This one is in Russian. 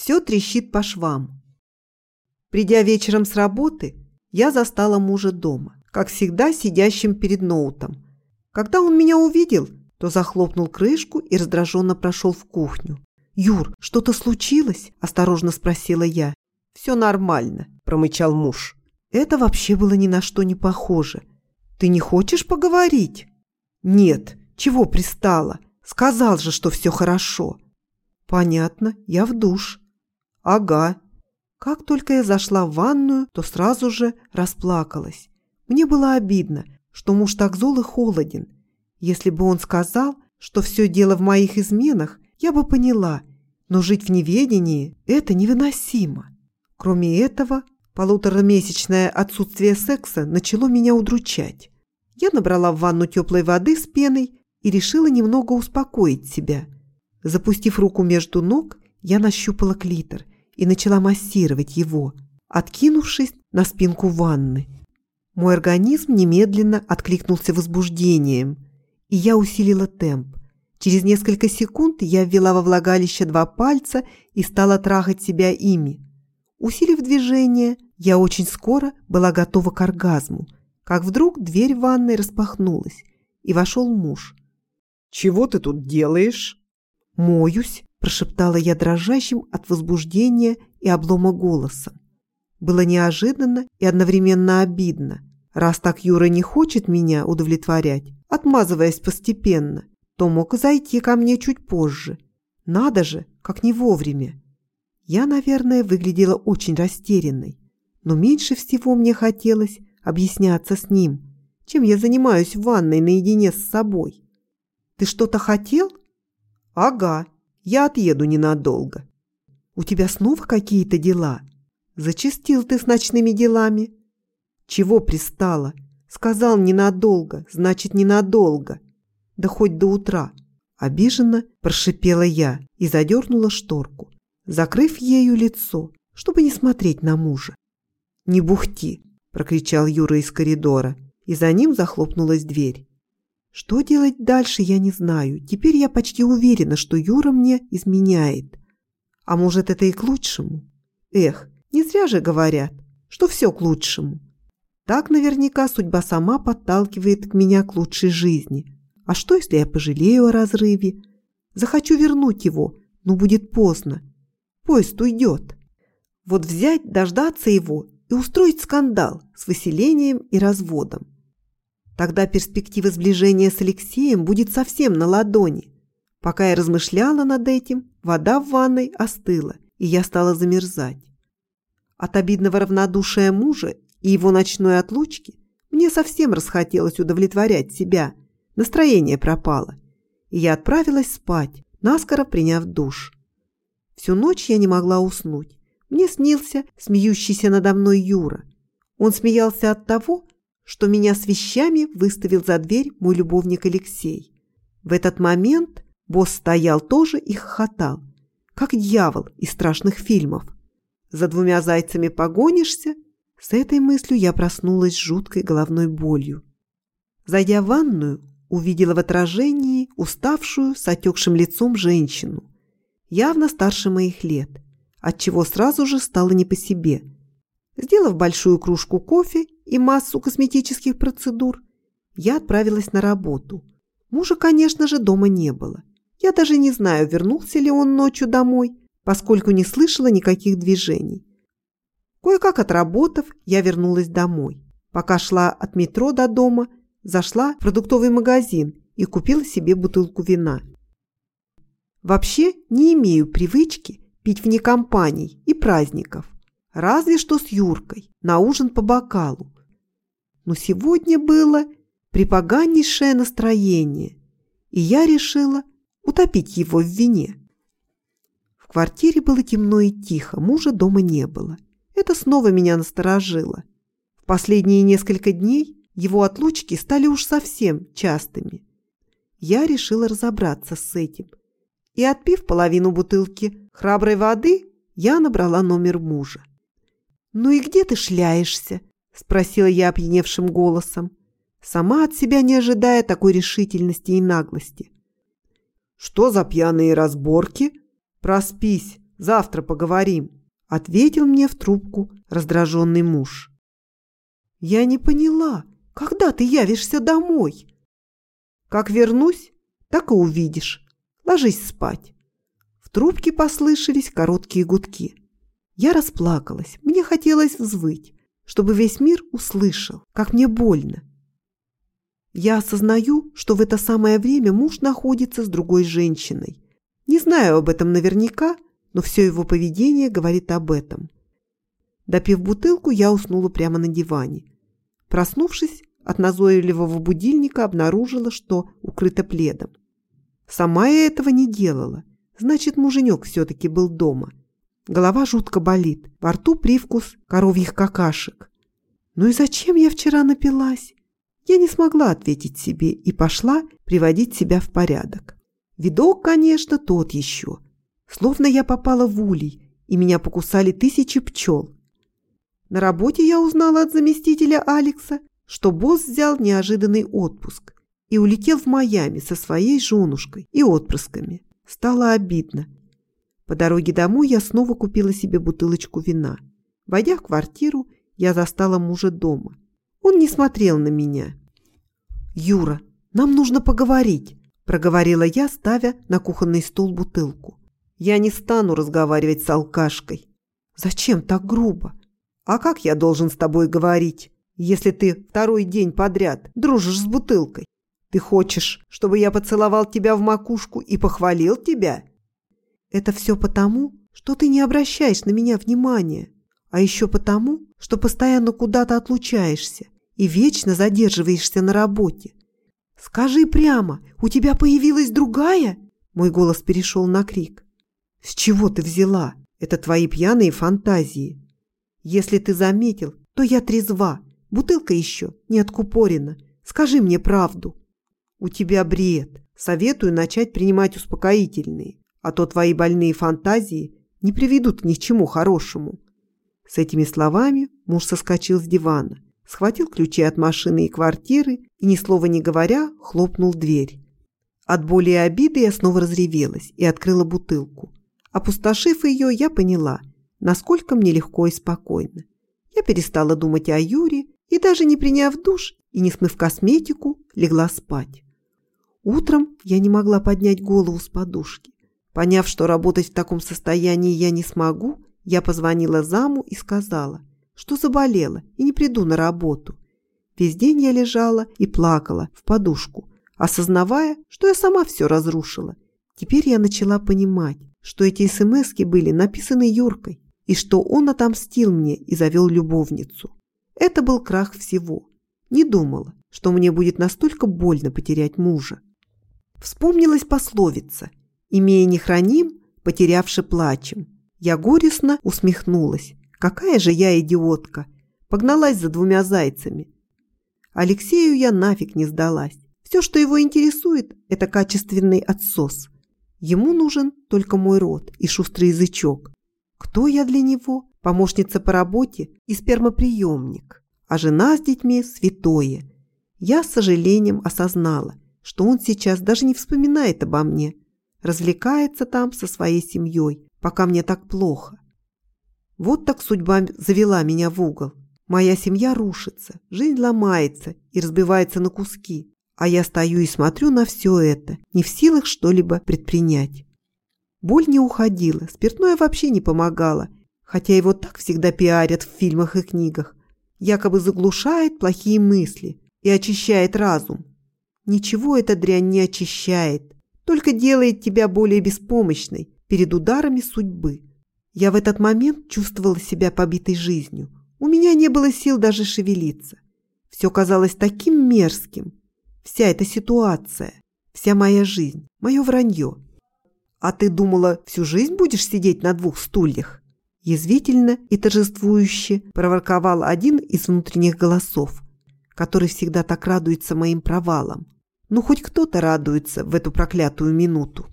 Все трещит по швам. Придя вечером с работы, я застала мужа дома, как всегда сидящим перед ноутом. Когда он меня увидел, то захлопнул крышку и раздраженно прошел в кухню. «Юр, что-то случилось?» – осторожно спросила я. «Все нормально», – промычал муж. Это вообще было ни на что не похоже. «Ты не хочешь поговорить?» «Нет, чего пристала? Сказал же, что все хорошо». «Понятно, я в душ». «Ага». Как только я зашла в ванную, то сразу же расплакалась. Мне было обидно, что муж так зол и холоден. Если бы он сказал, что все дело в моих изменах, я бы поняла, но жить в неведении – это невыносимо. Кроме этого, полуторамесячное отсутствие секса начало меня удручать. Я набрала в ванну теплой воды с пеной и решила немного успокоить себя. Запустив руку между ног, я нащупала клитор и начала массировать его, откинувшись на спинку ванны. Мой организм немедленно откликнулся возбуждением, и я усилила темп. Через несколько секунд я ввела во влагалище два пальца и стала трахать себя ими. Усилив движение, я очень скоро была готова к оргазму, как вдруг дверь ванной распахнулась, и вошел муж. «Чего ты тут делаешь?» «Моюсь», – прошептала я дрожащим от возбуждения и облома голосом. Было неожиданно и одновременно обидно. Раз так Юра не хочет меня удовлетворять, отмазываясь постепенно, то мог зайти ко мне чуть позже. Надо же, как не вовремя. Я, наверное, выглядела очень растерянной, но меньше всего мне хотелось объясняться с ним, чем я занимаюсь в ванной наедине с собой. «Ты что-то хотел?» «Ага, я отъеду ненадолго». «У тебя снова какие-то дела?» «Зачастил ты с ночными делами». «Чего пристала?» «Сказал ненадолго, значит ненадолго» да хоть до утра. Обиженно прошипела я и задернула шторку, закрыв ею лицо, чтобы не смотреть на мужа. «Не бухти!» – прокричал Юра из коридора, и за ним захлопнулась дверь. Что делать дальше, я не знаю. Теперь я почти уверена, что Юра мне изменяет. А может, это и к лучшему? Эх, не зря же говорят, что все к лучшему. Так наверняка судьба сама подталкивает к меня к лучшей жизни, а что, если я пожалею о разрыве? Захочу вернуть его, но будет поздно. Поезд уйдет. Вот взять, дождаться его и устроить скандал с выселением и разводом. Тогда перспектива сближения с Алексеем будет совсем на ладони. Пока я размышляла над этим, вода в ванной остыла, и я стала замерзать. От обидного равнодушия мужа и его ночной отлучки мне совсем расхотелось удовлетворять себя – Настроение пропало, и я отправилась спать, наскоро приняв душ. Всю ночь я не могла уснуть. Мне снился смеющийся надо мной Юра. Он смеялся от того, что меня с вещами выставил за дверь мой любовник Алексей. В этот момент босс стоял тоже и хохотал, как дьявол из страшных фильмов. За двумя зайцами погонишься? С этой мыслью я проснулась с жуткой головной болью. Зайдя в ванную, увидела в отражении уставшую с отекшим лицом женщину, явно старше моих лет, отчего сразу же стало не по себе. Сделав большую кружку кофе и массу косметических процедур, я отправилась на работу. Мужа, конечно же, дома не было. Я даже не знаю, вернулся ли он ночью домой, поскольку не слышала никаких движений. Кое-как отработав, я вернулась домой. Пока шла от метро до дома – Зашла в продуктовый магазин и купила себе бутылку вина. Вообще не имею привычки пить вне компаний и праздников. Разве что с Юркой, на ужин по бокалу. Но сегодня было припоганнейшее настроение, и я решила утопить его в вине. В квартире было темно и тихо, мужа дома не было. Это снова меня насторожило. В последние несколько дней его отлучки стали уж совсем частыми. Я решила разобраться с этим. И отпив половину бутылки храброй воды, я набрала номер мужа. «Ну и где ты шляешься?» – спросила я опьяневшим голосом, сама от себя не ожидая такой решительности и наглости. «Что за пьяные разборки?» «Проспись, Завтра поговорим», — ответил мне в трубку раздраженный муж. «Я не поняла, когда ты явишься домой?» «Как вернусь, так и увидишь. Ложись спать». В трубке послышались короткие гудки. Я расплакалась, мне хотелось взвыть, чтобы весь мир услышал, как мне больно. Я осознаю, что в это самое время муж находится с другой женщиной. Не знаю об этом наверняка, но все его поведение говорит об этом. Допив бутылку, я уснула прямо на диване. Проснувшись от назойливого будильника, обнаружила, что укрыта пледом. Сама я этого не делала. Значит, муженек все-таки был дома. Голова жутко болит, во рту привкус коровьих какашек. Ну и зачем я вчера напилась? Я не смогла ответить себе и пошла приводить себя в порядок. Видок, конечно, тот еще. Словно я попала в улей, и меня покусали тысячи пчел. На работе я узнала от заместителя Алекса, что босс взял неожиданный отпуск и улетел в Майами со своей женушкой и отпрысками. Стало обидно. По дороге домой я снова купила себе бутылочку вина. Войдя в квартиру, я застала мужа дома. Он не смотрел на меня. «Юра, нам нужно поговорить», – проговорила я, ставя на кухонный стол бутылку. «Я не стану разговаривать с алкашкой». «Зачем так грубо? А как я должен с тобой говорить, если ты второй день подряд дружишь с бутылкой? Ты хочешь, чтобы я поцеловал тебя в макушку и похвалил тебя?» Это все потому, что ты не обращаешь на меня внимания, а еще потому, что постоянно куда-то отлучаешься и вечно задерживаешься на работе. Скажи прямо, у тебя появилась другая? Мой голос перешел на крик. С чего ты взяла? Это твои пьяные фантазии. Если ты заметил, то я трезва. Бутылка еще не откупорена. Скажи мне правду. У тебя бред. Советую начать принимать успокоительные а то твои больные фантазии не приведут ни к чему хорошему». С этими словами муж соскочил с дивана, схватил ключи от машины и квартиры и, ни слова не говоря, хлопнул дверь. От боли и обиды я снова разревелась и открыла бутылку. Опустошив ее, я поняла, насколько мне легко и спокойно. Я перестала думать о Юре и, даже не приняв душ и не смыв косметику, легла спать. Утром я не могла поднять голову с подушки. Поняв, что работать в таком состоянии я не смогу, я позвонила заму и сказала, что заболела и не приду на работу. Весь день я лежала и плакала в подушку, осознавая, что я сама все разрушила. Теперь я начала понимать, что эти смски были написаны Юркой, и что он отомстил мне и завел любовницу. Это был крах всего. Не думала, что мне будет настолько больно потерять мужа. Вспомнилась пословица Имея не храним, потерявши плачем. Я горестно усмехнулась. Какая же я идиотка! Погналась за двумя зайцами. Алексею я нафиг не сдалась. Все, что его интересует, это качественный отсос. Ему нужен только мой рот и шустрый язычок. Кто я для него? Помощница по работе и спермоприемник. А жена с детьми – святое. Я с сожалением осознала, что он сейчас даже не вспоминает обо мне – развлекается там со своей семьей, пока мне так плохо. Вот так судьба завела меня в угол. Моя семья рушится, жизнь ломается и разбивается на куски, а я стою и смотрю на все это, не в силах что-либо предпринять. Боль не уходила, спиртное вообще не помогало, хотя его так всегда пиарят в фильмах и книгах. Якобы заглушает плохие мысли и очищает разум. Ничего эта дрянь не очищает, только делает тебя более беспомощной перед ударами судьбы. Я в этот момент чувствовала себя побитой жизнью. У меня не было сил даже шевелиться. Все казалось таким мерзким. Вся эта ситуация, вся моя жизнь, мое вранье. А ты думала, всю жизнь будешь сидеть на двух стульях? Язвительно и торжествующе проворковал один из внутренних голосов, который всегда так радуется моим провалам. Ну, хоть кто-то радуется в эту проклятую минуту.